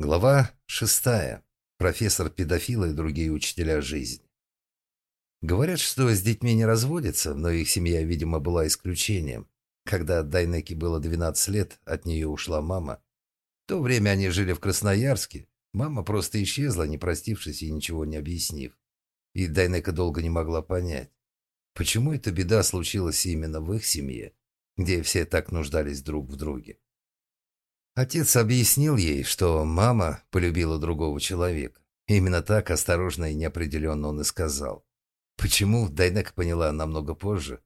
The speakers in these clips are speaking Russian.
Глава шестая. Профессор педофила и другие учителя жизни. Говорят, что с детьми не разводятся, но их семья, видимо, была исключением. Когда Дайнеке было 12 лет, от нее ушла мама. В то время они жили в Красноярске. Мама просто исчезла, не простившись и ничего не объяснив. И Дайнека долго не могла понять, почему эта беда случилась именно в их семье, где все так нуждались друг в друге. Отец объяснил ей, что мама полюбила другого человека. Именно так осторожно и неопределенно он и сказал. Почему, Дайнека поняла намного позже.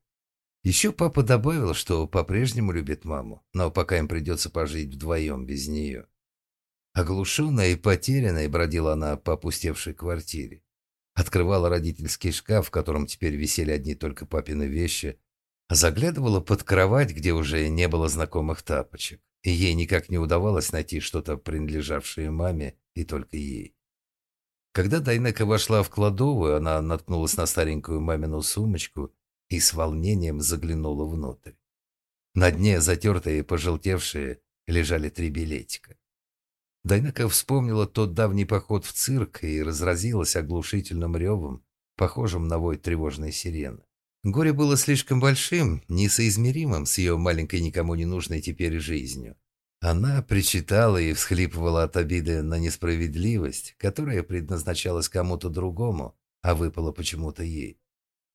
Еще папа добавил, что по-прежнему любит маму, но пока им придется пожить вдвоем без нее. Оглушенная и потерянная бродила она по опустевшей квартире. Открывала родительский шкаф, в котором теперь висели одни только папины вещи, заглядывала под кровать, где уже не было знакомых тапочек ей никак не удавалось найти что-то, принадлежавшее маме и только ей. Когда Дайнека вошла в кладовую, она наткнулась на старенькую мамину сумочку и с волнением заглянула внутрь. На дне, затертые и пожелтевшие, лежали три билетика. Дайнека вспомнила тот давний поход в цирк и разразилась оглушительным ревом, похожим на вой тревожной сирены. Горе было слишком большим, несоизмеримым с ее маленькой никому не нужной теперь жизнью. Она причитала и всхлипывала от обиды на несправедливость, которая предназначалась кому-то другому, а выпала почему-то ей.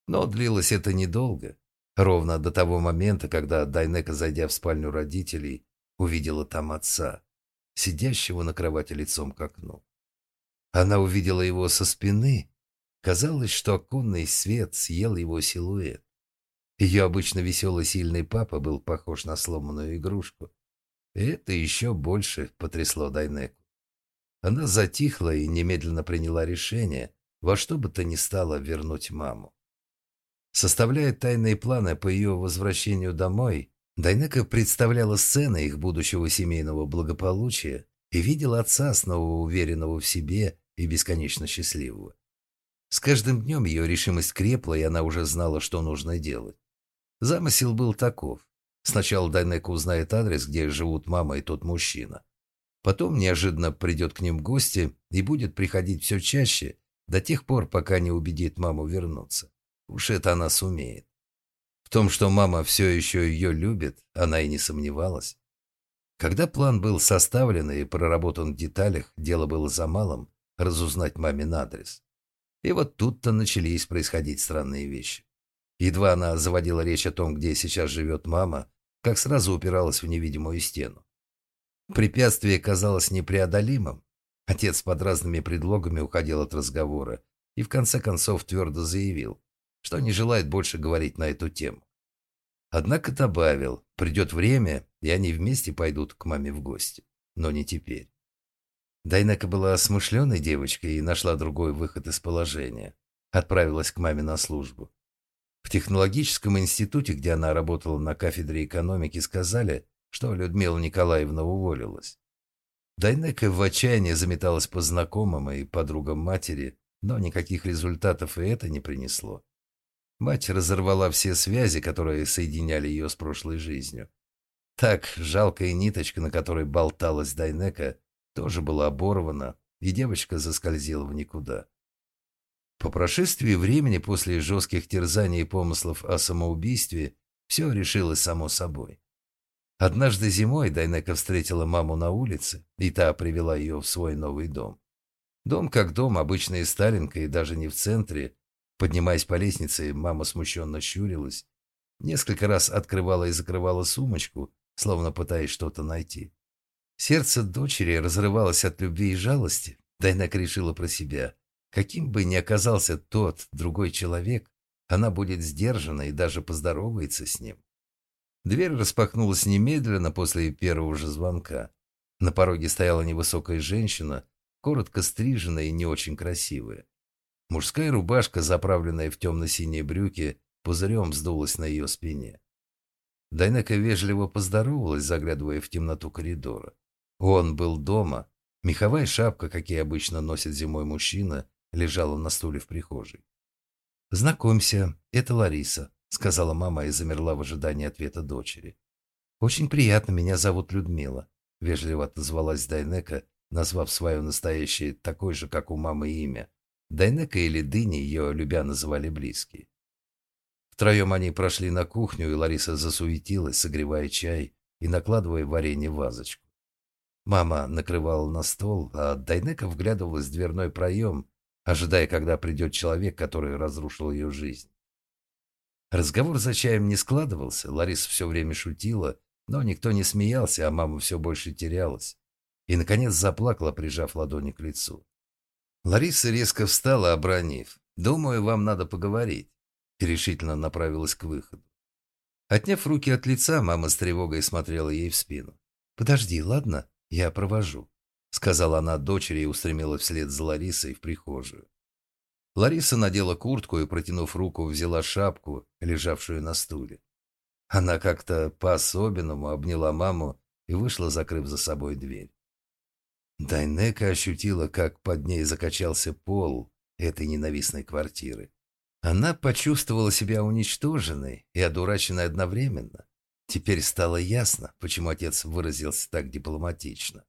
Но длилось это недолго, ровно до того момента, когда Дайнека, зайдя в спальню родителей, увидела там отца, сидящего на кровати лицом к окну. Она увидела его со спины Казалось, что оконный свет съел его силуэт. Ее обычно веселый сильный папа был похож на сломанную игрушку. И это еще больше потрясло Дайнеку. Она затихла и немедленно приняла решение во что бы то ни стало вернуть маму. Составляя тайные планы по ее возвращению домой, Дайнека представляла сцены их будущего семейного благополучия и видела отца снова уверенного в себе и бесконечно счастливого. С каждым днем ее решимость крепла, и она уже знала, что нужно делать. Замысел был таков. Сначала Дайнека узнает адрес, где живут мама и тот мужчина. Потом неожиданно придет к ним в гости и будет приходить все чаще, до тех пор, пока не убедит маму вернуться. Уж это она сумеет. В том, что мама все еще ее любит, она и не сомневалась. Когда план был составлен и проработан в деталях, дело было за малым – разузнать мамин адрес. И вот тут-то начались происходить странные вещи. Едва она заводила речь о том, где сейчас живет мама, как сразу упиралась в невидимую стену. Препятствие казалось непреодолимым. Отец под разными предлогами уходил от разговора и в конце концов твердо заявил, что не желает больше говорить на эту тему. Однако добавил, придет время, и они вместе пойдут к маме в гости. Но не теперь. Дайнека была смышленой девочкой и нашла другой выход из положения. Отправилась к маме на службу. Технологическом институте, где она работала на кафедре экономики, сказали, что Людмила Николаевна уволилась. Дайнека в отчаянии заметалась по знакомым и подругам матери, но никаких результатов и это не принесло. Мать разорвала все связи, которые соединяли ее с прошлой жизнью. Так, жалкая ниточка, на которой болталась Дайнека, тоже была оборвана, и девочка заскользила в никуда. По прошествии времени после жестких терзаний и помыслов о самоубийстве все решилось само собой. Однажды зимой Дайнека встретила маму на улице, и та привела ее в свой новый дом. Дом как дом, обычная Сталинка и даже не в центре. Поднимаясь по лестнице, мама смущенно щурилась. Несколько раз открывала и закрывала сумочку, словно пытаясь что-то найти. Сердце дочери разрывалось от любви и жалости. Дайнак решила про себя. Каким бы ни оказался тот, другой человек, она будет сдержана и даже поздоровается с ним. Дверь распахнулась немедленно после первого же звонка. На пороге стояла невысокая женщина, коротко стриженная и не очень красивая. Мужская рубашка, заправленная в темно-синие брюки, пузырем сдулась на ее спине. Дайнека вежливо поздоровалась, заглядывая в темноту коридора. Он был дома. Меховая шапка, какие обычно носит зимой мужчина, лежала на стуле в прихожей. «Знакомься, это Лариса», — сказала мама и замерла в ожидании ответа дочери. «Очень приятно, меня зовут Людмила», — вежливо отозвалась Дайнека назвав свое настоящее такое же, как у мамы, имя. Дайнека или Дыни ее любя называли близкие. Втроем они прошли на кухню, и Лариса засуетилась, согревая чай и накладывая варенье в вазочку. Мама накрывала на стол, а Дайнека вглядывалась в дверной проем, ожидая, когда придет человек, который разрушил ее жизнь. Разговор за чаем не складывался, Лариса все время шутила, но никто не смеялся, а мама все больше терялась. И, наконец, заплакала, прижав ладони к лицу. Лариса резко встала, обронив. «Думаю, вам надо поговорить», и решительно направилась к выходу. Отняв руки от лица, мама с тревогой смотрела ей в спину. «Подожди, ладно? Я провожу», — сказала она дочери и устремилась вслед за Ларисой в прихожую. Лариса надела куртку и, протянув руку, взяла шапку, лежавшую на стуле. Она как-то по-особенному обняла маму и вышла, закрыв за собой дверь. Дайнека ощутила, как под ней закачался пол этой ненавистной квартиры. Она почувствовала себя уничтоженной и одураченной одновременно. Теперь стало ясно, почему отец выразился так дипломатично.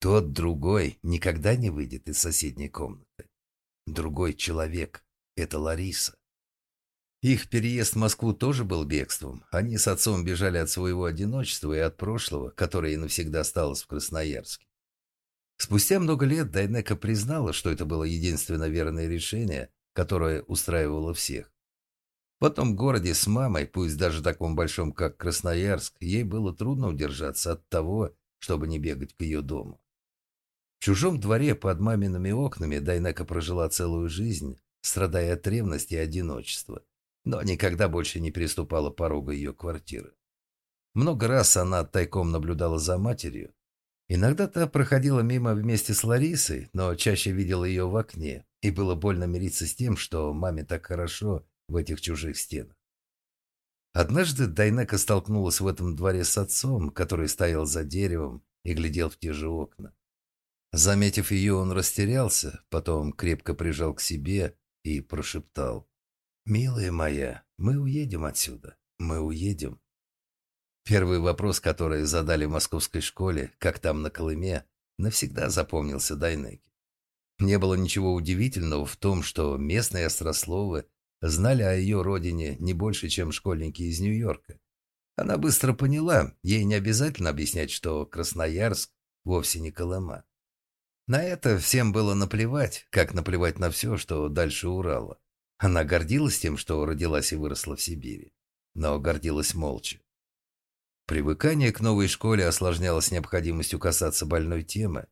Тот другой никогда не выйдет из соседней комнаты. Другой человек — это Лариса. Их переезд в Москву тоже был бегством. Они с отцом бежали от своего одиночества и от прошлого, которое навсегда осталось в Красноярске. Спустя много лет Дайнека признала, что это было единственно верное решение, которое устраивало всех. В городе с мамой, пусть даже таком большом, как Красноярск, ей было трудно удержаться от того, чтобы не бегать к ее дому. В чужом дворе под мамиными окнами Дайнека прожила целую жизнь, страдая от ревности и одиночества но никогда больше не переступала порога ее квартиры. Много раз она тайком наблюдала за матерью. Иногда та проходила мимо вместе с Ларисой, но чаще видела ее в окне, и было больно мириться с тем, что маме так хорошо в этих чужих стенах. Однажды Дайнека столкнулась в этом дворе с отцом, который стоял за деревом и глядел в те же окна. Заметив ее, он растерялся, потом крепко прижал к себе и прошептал. «Милая моя, мы уедем отсюда. Мы уедем». Первый вопрос, который задали в московской школе, как там на Колыме, навсегда запомнился Дайнеке. Не было ничего удивительного в том, что местные острословы знали о ее родине не больше, чем школьники из Нью-Йорка. Она быстро поняла, ей не обязательно объяснять, что Красноярск вовсе не Колыма. На это всем было наплевать, как наплевать на все, что дальше Урала. Она гордилась тем, что родилась и выросла в Сибири, но гордилась молча. Привыкание к новой школе осложнялось необходимостью касаться больной темы.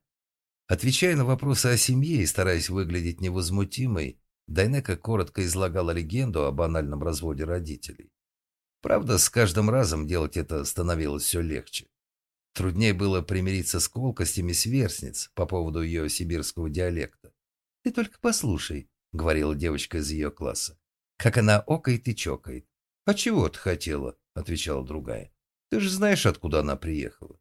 Отвечая на вопросы о семье и стараясь выглядеть невозмутимой, Дайнека коротко излагала легенду о банальном разводе родителей. Правда, с каждым разом делать это становилось все легче. Труднее было примириться с колкостями сверстниц по поводу ее сибирского диалекта. «Ты только послушай», — говорила девочка из ее класса. «Как она окает и чокает». «А чего ты хотела?» — отвечала другая. «Ты же знаешь, откуда она приехала».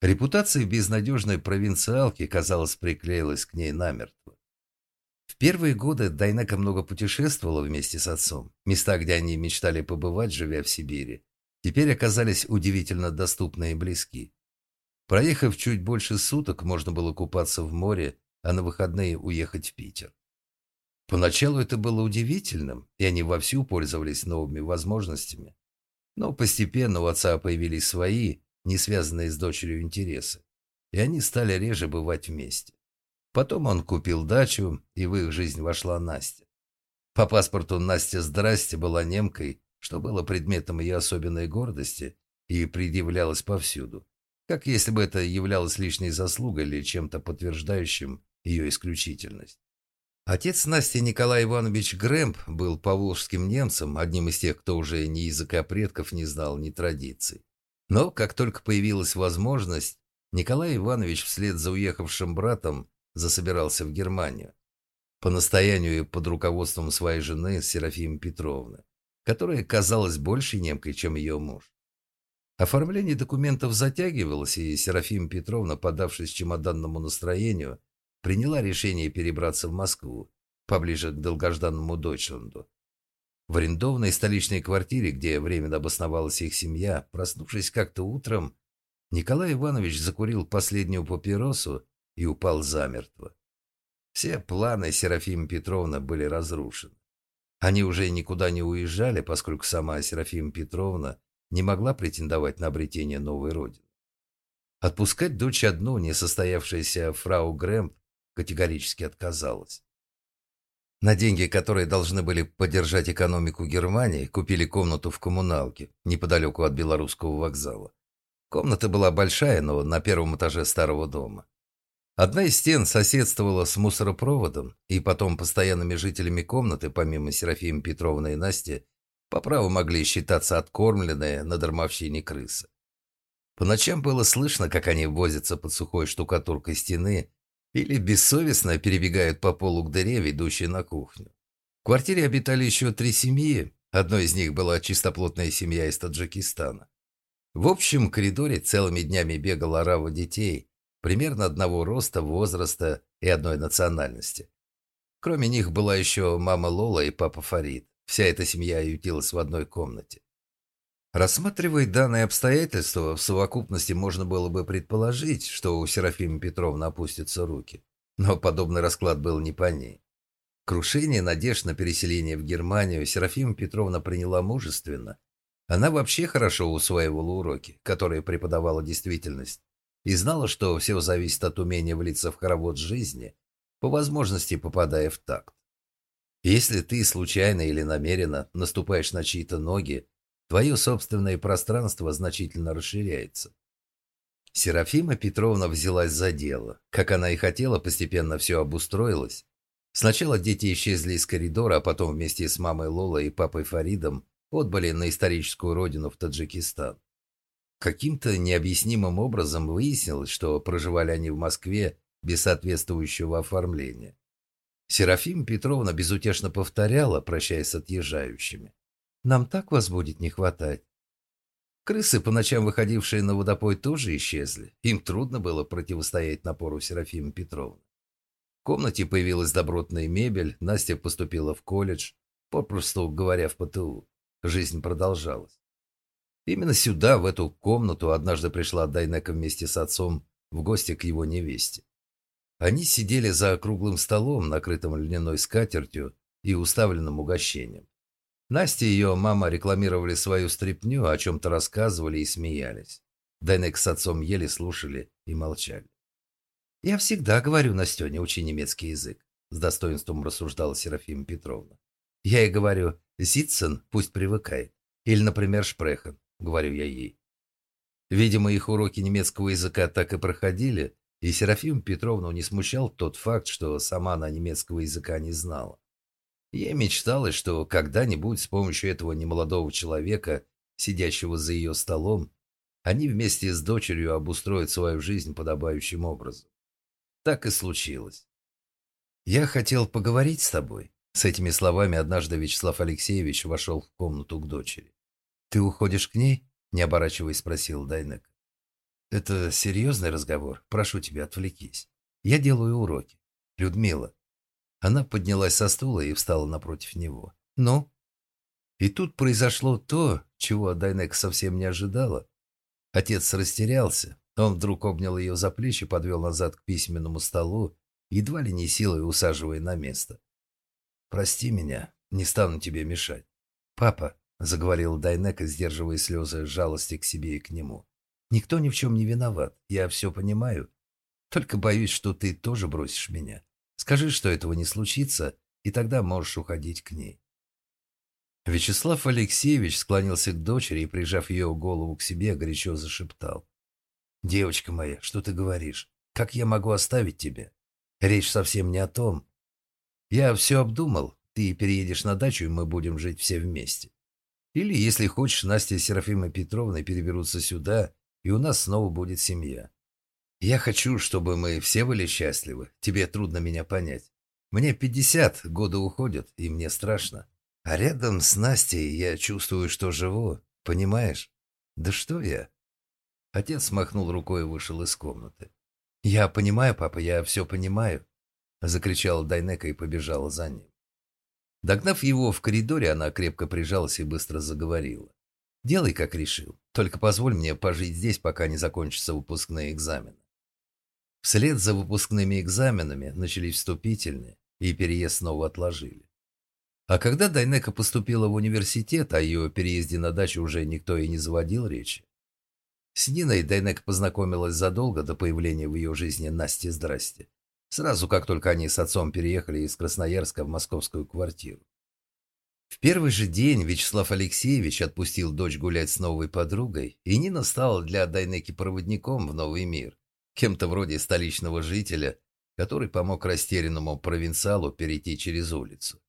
Репутация безнадежной провинциалки, казалось, приклеилась к ней намертво. В первые годы Дайнека много путешествовала вместе с отцом. Места, где они мечтали побывать, живя в Сибири, теперь оказались удивительно доступны и близки. Проехав чуть больше суток, можно было купаться в море, а на выходные уехать в Питер. Поначалу это было удивительным, и они вовсю пользовались новыми возможностями. Но постепенно у отца появились свои, не связанные с дочерью интересы, и они стали реже бывать вместе. Потом он купил дачу, и в их жизнь вошла Настя. По паспорту Настя «Здрасте» была немкой, что было предметом ее особенной гордости и предъявлялось повсюду, как если бы это являлось лишней заслугой или чем-то подтверждающим ее исключительность. Отец Насти Николай Иванович Грэмп был поволжским немцем, одним из тех, кто уже ни языка предков не знал, ни традиций. Но как только появилась возможность, Николай Иванович вслед за уехавшим братом засобирался в Германию. По настоянию и под руководством своей жены Серафимы Петровны, которая казалась больше немкой, чем ее муж. Оформление документов затягивалось, и Серафима Петровна, подавшись чемоданному настроению, приняла решение перебраться в Москву, поближе к долгожданному Дойчленду. В арендованной столичной квартире, где временно обосновалась их семья, проснувшись как-то утром, Николай Иванович закурил последнюю папиросу и упал замертво. Все планы Серафимы Петровны были разрушены. Они уже никуда не уезжали, поскольку сама Серафима Петровна не могла претендовать на обретение новой родины. Отпускать дочь одну несостоявшаяся фрау Грэмп категорически отказалась. На деньги, которые должны были поддержать экономику Германии, купили комнату в коммуналке, неподалеку от Белорусского вокзала. Комната была большая, но на первом этаже старого дома. Одна из стен соседствовала с мусоропроводом, и потом постоянными жителями комнаты, помимо Серафимы Петровны и Насти, по праву могли считаться откормленные на дармовщине крысы. По ночам было слышно, как они возятся под сухой штукатуркой стены или бессовестно перебегают по полу к дыре, ведущей на кухню. В квартире обитали еще три семьи, одной из них была чистоплотная семья из Таджикистана. В общем коридоре целыми днями бегала орава детей, примерно одного роста, возраста и одной национальности. Кроме них была еще мама Лола и папа Фарид. Вся эта семья ютилась в одной комнате. Рассматривая данные обстоятельства, в совокупности можно было бы предположить, что у Серафимы Петровны опустятся руки. Но подобный расклад был не по ней. Крушение надежд на переселение в Германию Серафима Петровна приняла мужественно. Она вообще хорошо усваивала уроки, которые преподавала действительность, и знала, что все зависит от умения влиться в хоровод жизни, по возможности попадая в такт. Если ты случайно или намеренно наступаешь на чьи-то ноги, твое собственное пространство значительно расширяется. Серафима Петровна взялась за дело. Как она и хотела, постепенно все обустроилось. Сначала дети исчезли из коридора, а потом вместе с мамой Лолой и папой Фаридом отбыли на историческую родину в Таджикистан. Каким-то необъяснимым образом выяснилось, что проживали они в Москве без соответствующего оформления. Серафима Петровна безутешно повторяла, прощаясь с отъезжающими. «Нам так вас будет не хватать». Крысы, по ночам выходившие на водопой, тоже исчезли. Им трудно было противостоять напору Серафимы Петровны. В комнате появилась добротная мебель, Настя поступила в колледж, попросту говоря, в ПТУ. Жизнь продолжалась. Именно сюда, в эту комнату, однажды пришла Дайнека вместе с отцом в гости к его невесте. Они сидели за круглым столом, накрытым льняной скатертью и уставленным угощением. Настя и ее мама рекламировали свою стряпню, о чем-то рассказывали и смеялись. Дайнек с отцом еле слушали и молчали. «Я всегда говорю Настене, учи немецкий язык», — с достоинством рассуждала Серафима Петровна. «Я ей говорю, Зитцен пусть привыкает. Или, например, Шпрехен», — говорю я ей. Видимо, их уроки немецкого языка так и проходили, и Серафим Петровну не смущал тот факт, что сама она немецкого языка не знала. Ей мечталось, что когда-нибудь с помощью этого немолодого человека, сидящего за ее столом, они вместе с дочерью обустроят свою жизнь подобающим образом. Так и случилось. «Я хотел поговорить с тобой». С этими словами однажды Вячеслав Алексеевич вошел в комнату к дочери. «Ты уходишь к ней?» – не оборачиваясь, спросил Дайнек. «Это серьезный разговор. Прошу тебя, отвлекись. Я делаю уроки. Людмила». Она поднялась со стула и встала напротив него. «Ну?» И тут произошло то, чего Дайнек совсем не ожидала. Отец растерялся. Он вдруг обнял ее за плечи, подвел назад к письменному столу, едва ли не силой усаживая на место. «Прости меня, не стану тебе мешать». «Папа», — заговорил Дайнека, сдерживая слезы жалости к себе и к нему, Никто ни в чем не виноват, я все понимаю. Только боюсь, что ты тоже бросишь меня. Скажи, что этого не случится, и тогда можешь уходить к ней». Вячеслав Алексеевич склонился к дочери и, прижав ее голову к себе, горячо зашептал. «Девочка моя, что ты говоришь? Как я могу оставить тебя? Речь совсем не о том. Я все обдумал. Ты переедешь на дачу, и мы будем жить все вместе. Или, если хочешь, Настя и Серафима Петровна переберутся сюда, и у нас снова будет семья. Я хочу, чтобы мы все были счастливы. Тебе трудно меня понять. Мне пятьдесят, годы уходят, и мне страшно. А рядом с Настей я чувствую, что живу. Понимаешь? Да что я? Отец махнул рукой и вышел из комнаты. «Я понимаю, папа, я все понимаю», — закричала Дайнека и побежала за ним. Догнав его в коридоре, она крепко прижалась и быстро заговорила. Делай, как решил. Только позволь мне пожить здесь, пока не закончатся выпускные экзамены. Вслед за выпускными экзаменами начались вступительные, и переезд снова отложили. А когда Дайнека поступила в университет, о ее переезде на дачу уже никто и не заводил речи. С Ниной Дайнека познакомилась задолго до появления в ее жизни Насти Здрасте. Сразу как только они с отцом переехали из Красноярска в московскую квартиру. В первый же день Вячеслав Алексеевич отпустил дочь гулять с новой подругой, и Нина стала для Дайнеки проводником в новый мир, кем-то вроде столичного жителя, который помог растерянному провинциалу перейти через улицу.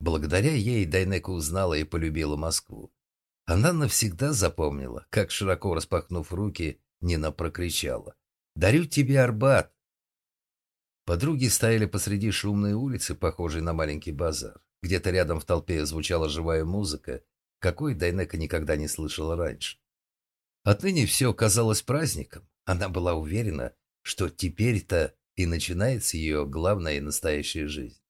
Благодаря ей Дайнека узнала и полюбила Москву. Она навсегда запомнила, как, широко распахнув руки, Нина прокричала «Дарю тебе Арбат!». Подруги стояли посреди шумной улицы, похожей на маленький базар. Где-то рядом в толпе звучала живая музыка, какой Дайнека никогда не слышала раньше. Отныне все казалось праздником. Она была уверена, что теперь-то и начинается ее главная и настоящая жизнь.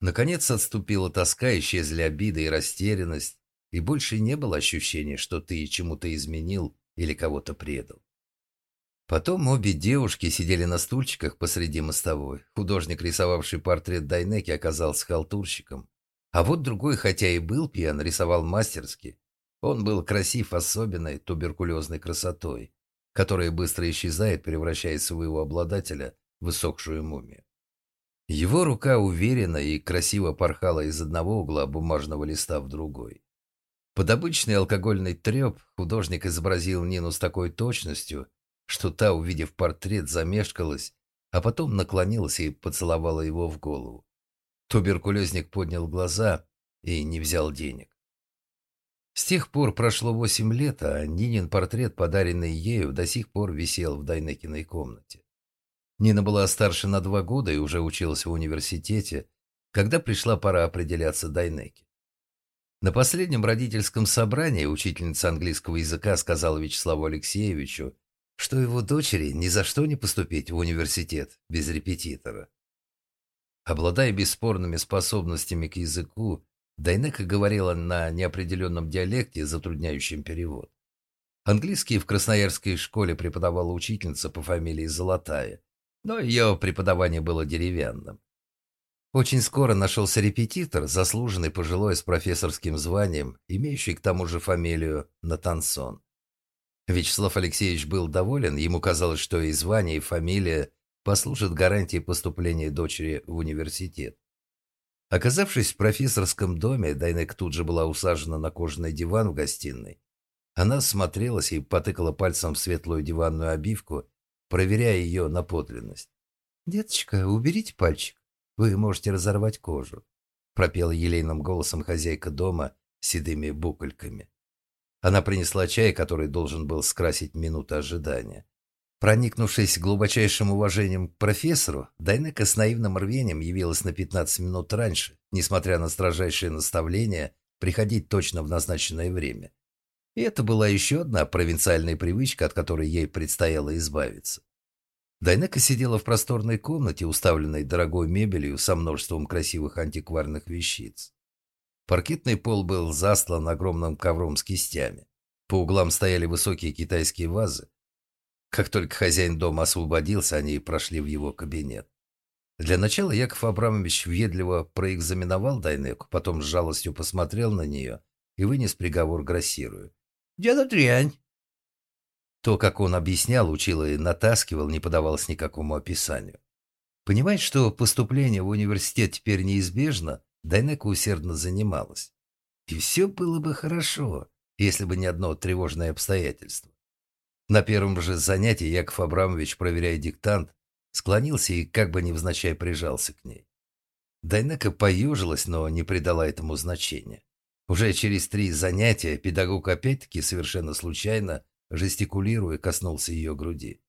Наконец отступила тоска, исчезли обиды и растерянность, и больше не было ощущения, что ты чему-то изменил или кого-то предал. Потом обе девушки сидели на стульчиках посреди мостовой. Художник, рисовавший портрет Дайнеки, оказался халтурщиком. А вот другой, хотя и был пьян, рисовал мастерски. Он был красив особенной туберкулезной красотой, которая быстро исчезает, превращая своего обладателя в высохшую мумию. Его рука уверенно и красиво порхала из одного угла бумажного листа в другой. Под обычный алкогольный треп художник изобразил Нину с такой точностью, что та, увидев портрет, замешкалась, а потом наклонилась и поцеловала его в голову. Туберкулезник поднял глаза и не взял денег. С тех пор прошло восемь лет, а Нинин портрет, подаренный ею, до сих пор висел в Дайнекиной комнате. Нина была старше на два года и уже училась в университете, когда пришла пора определяться Дайнеке. На последнем родительском собрании учительница английского языка сказала Вячеславу Алексеевичу, что его дочери ни за что не поступить в университет без репетитора. Обладая бесспорными способностями к языку, Дайнека говорила на неопределенном диалекте, затрудняющем перевод. Английский в Красноярской школе преподавала учительница по фамилии Золотая, но ее преподавание было деревянным. Очень скоро нашелся репетитор, заслуженный пожилой с профессорским званием, имеющий к тому же фамилию Натансон. Вячеслав Алексеевич был доволен, ему казалось, что и звание, и фамилия послужат гарантией поступления дочери в университет. Оказавшись в профессорском доме, Дайнек тут же была усажена на кожаный диван в гостиной. Она смотрелась и потыкала пальцем в светлую диванную обивку, проверяя ее на подлинность. «Деточка, уберите пальчик, вы можете разорвать кожу», пропела елейным голосом хозяйка дома седыми букольками. Она принесла чай, который должен был скрасить минуты ожидания. Проникнувшись глубочайшим уважением к профессору, Дайнека с наивным рвением явилась на 15 минут раньше, несмотря на строжайшие наставления приходить точно в назначенное время. И это была еще одна провинциальная привычка, от которой ей предстояло избавиться. Дайнека сидела в просторной комнате, уставленной дорогой мебелью со множеством красивых антикварных вещиц. Паркетный пол был застлан огромным ковром с кистями. По углам стояли высокие китайские вазы. Как только хозяин дома освободился, они прошли в его кабинет. Для начала Яков Абрамович въедливо проэкзаменовал Дайнеку, потом с жалостью посмотрел на нее и вынес приговор грассируя. «Деда дрянь!» То, как он объяснял, учил и натаскивал, не подавалось никакому описанию. Понимать, что поступление в университет теперь неизбежно, Дайнека усердно занималась. И все было бы хорошо, если бы не одно тревожное обстоятельство. На первом же занятии Яков Абрамович, проверяя диктант, склонился и как бы невзначай прижался к ней. Дайнека поежилась, но не придала этому значения. Уже через три занятия педагог опять-таки совершенно случайно, жестикулируя, коснулся ее груди.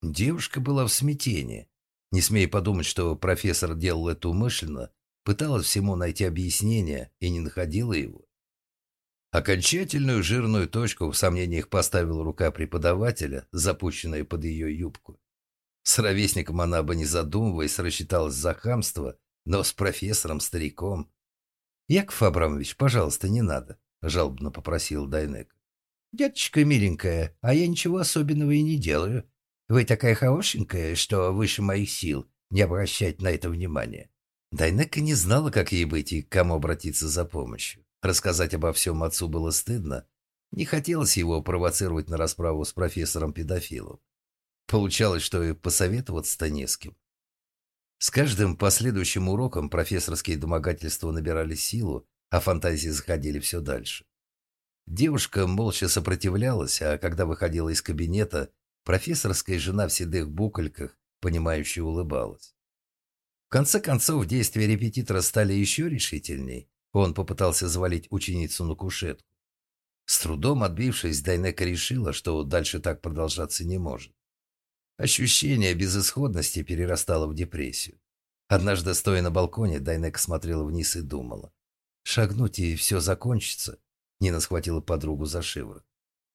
Девушка была в смятении. Не смея подумать, что профессор делал это умышленно, Пыталась всему найти объяснение и не находила его. Окончательную жирную точку в сомнениях поставила рука преподавателя, запущенная под ее юбку. С ровесником она бы, не задумываясь, рассчиталась за хамство, но с профессором-стариком... «Яков Абрамович, пожалуйста, не надо», — жалобно попросил Дайнек. «Деточка миленькая, а я ничего особенного и не делаю», — Вы такая хорошенькая, что выше моих сил не обращать на это внимания». Дайнека не знала, как ей быть и к кому обратиться за помощью. Рассказать обо всем отцу было стыдно. Не хотелось его провоцировать на расправу с профессором-педофилом. Получалось, что и посоветоваться-то не с кем. С каждым последующим уроком профессорские домогательства набирали силу, а фантазии заходили все дальше. Девушка молча сопротивлялась, а когда выходила из кабинета, профессорская жена в седых букольках, понимающе улыбалась. Конце концов, действия репетитора стали еще решительней. Он попытался завалить ученицу на кушетку. С трудом отбившись, Дайнека решила, что дальше так продолжаться не может. Ощущение безысходности перерастало в депрессию. Однажды, стоя на балконе, Дайнека смотрела вниз и думала. «Шагнуть, и все закончится». Нина схватила подругу за шиворот.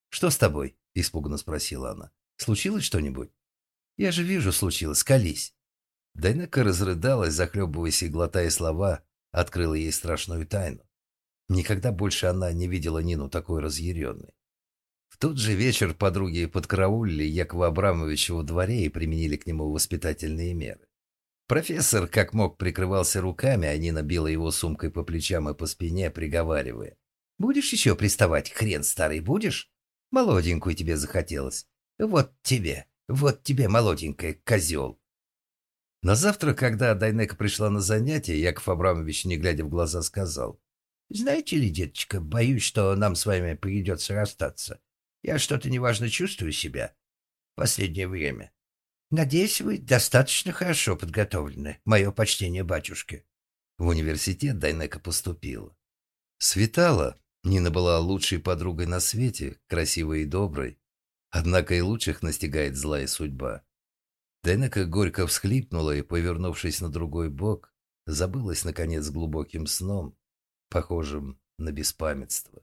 «Что с тобой?» – испуганно спросила она. «Случилось что-нибудь?» «Я же вижу, случилось. Колись». Дайнека разрыдалась, захлебываясь и глотая слова, открыла ей страшную тайну. Никогда больше она не видела Нину такой разъяренной. В тот же вечер подруги подкараулили Якова Абрамовича во дворе и применили к нему воспитательные меры. Профессор как мог прикрывался руками, а Нина била его сумкой по плечам и по спине, приговаривая. Будешь еще приставать, хрен старый, будешь? Молоденькую тебе захотелось. Вот тебе, вот тебе, молоденькая, козел. На завтра, когда Дайнека пришла на занятие, Яков Абрамович, не глядя в глаза, сказал. «Знаете ли, деточка, боюсь, что нам с вами придется расстаться. Я что-то неважно чувствую себя в последнее время. Надеюсь, вы достаточно хорошо подготовлены. Мое почтение батюшке». В университет Дайнека поступила. Светало, Нина была лучшей подругой на свете, красивой и доброй. Однако и лучших настигает злая судьба. Денека горько всхлипнула и, повернувшись на другой бок, забылась, наконец, глубоким сном, похожим на беспамятство.